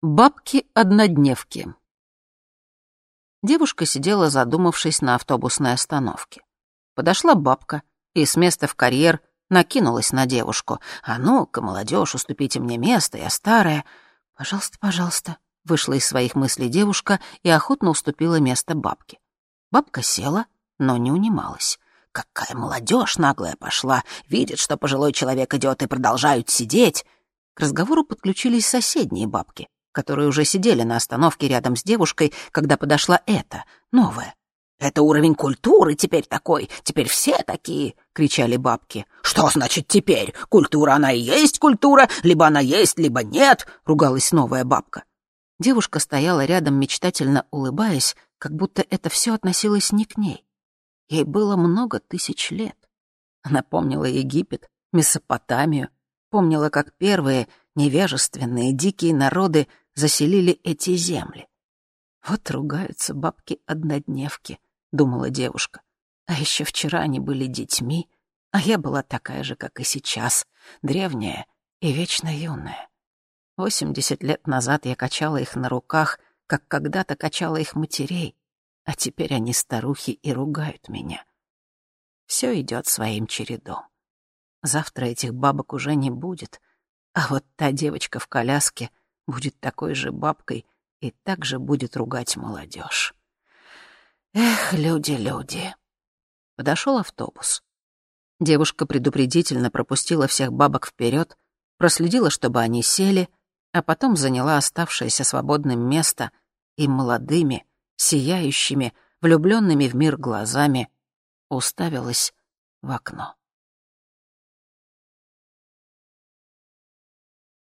Бабки-однодневки. Девушка сидела, задумавшись на автобусной остановке. Подошла бабка и с места в карьер накинулась на девушку. «А ну-ка, молодежь, уступите мне место, я старая». «Пожалуйста, пожалуйста», — вышла из своих мыслей девушка и охотно уступила место бабке. Бабка села, но не унималась. «Какая молодежь наглая пошла! Видит, что пожилой человек идет и продолжают сидеть!» К разговору подключились соседние бабки которые уже сидели на остановке рядом с девушкой, когда подошла эта, новая. «Это уровень культуры теперь такой, теперь все такие!» — кричали бабки. «Что значит теперь? Культура она и есть культура, либо она есть, либо нет!» — ругалась новая бабка. Девушка стояла рядом, мечтательно улыбаясь, как будто это все относилось не к ней. Ей было много тысяч лет. Она помнила Египет, Месопотамию, помнила, как первые невежественные дикие народы заселили эти земли. Вот ругаются бабки-однодневки, думала девушка. А еще вчера они были детьми, а я была такая же, как и сейчас, древняя и вечно юная. Восемьдесят лет назад я качала их на руках, как когда-то качала их матерей, а теперь они старухи и ругают меня. Все идет своим чередом. Завтра этих бабок уже не будет, а вот та девочка в коляске будет такой же бабкой и также будет ругать молодежь. Эх, люди, люди. Подошел автобус. Девушка предупредительно пропустила всех бабок вперед, проследила, чтобы они сели, а потом заняла оставшееся свободным место и молодыми, сияющими, влюбленными в мир глазами уставилась в окно.